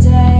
day.